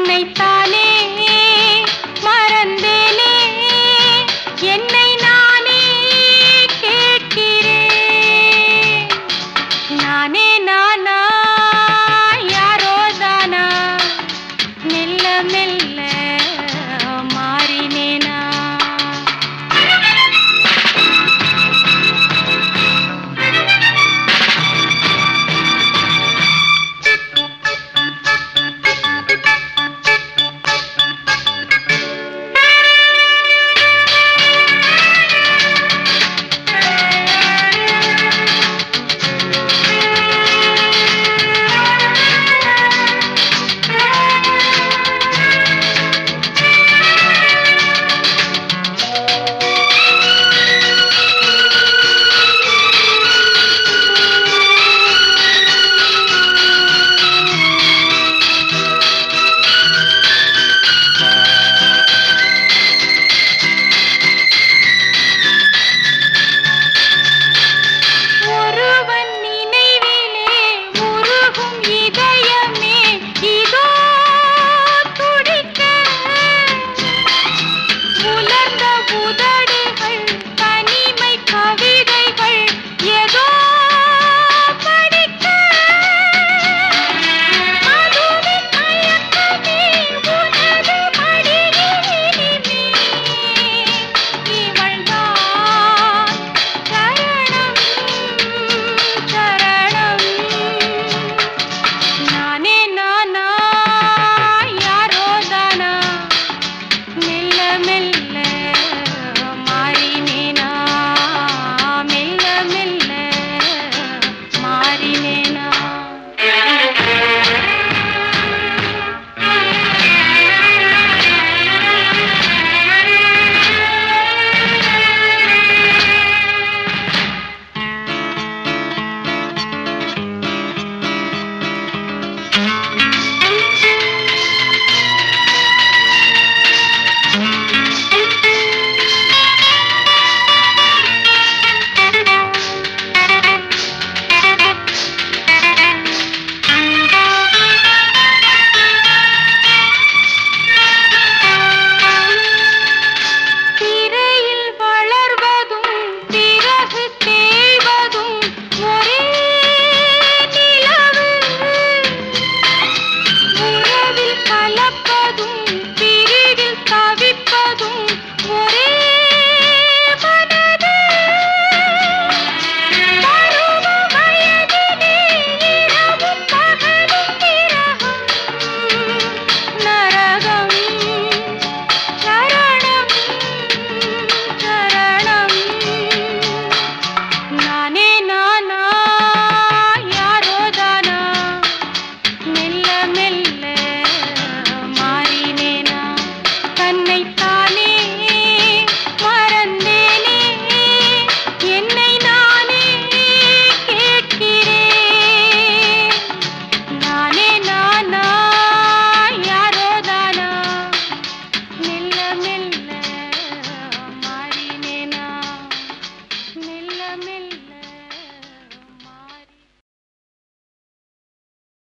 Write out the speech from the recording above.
உன்னை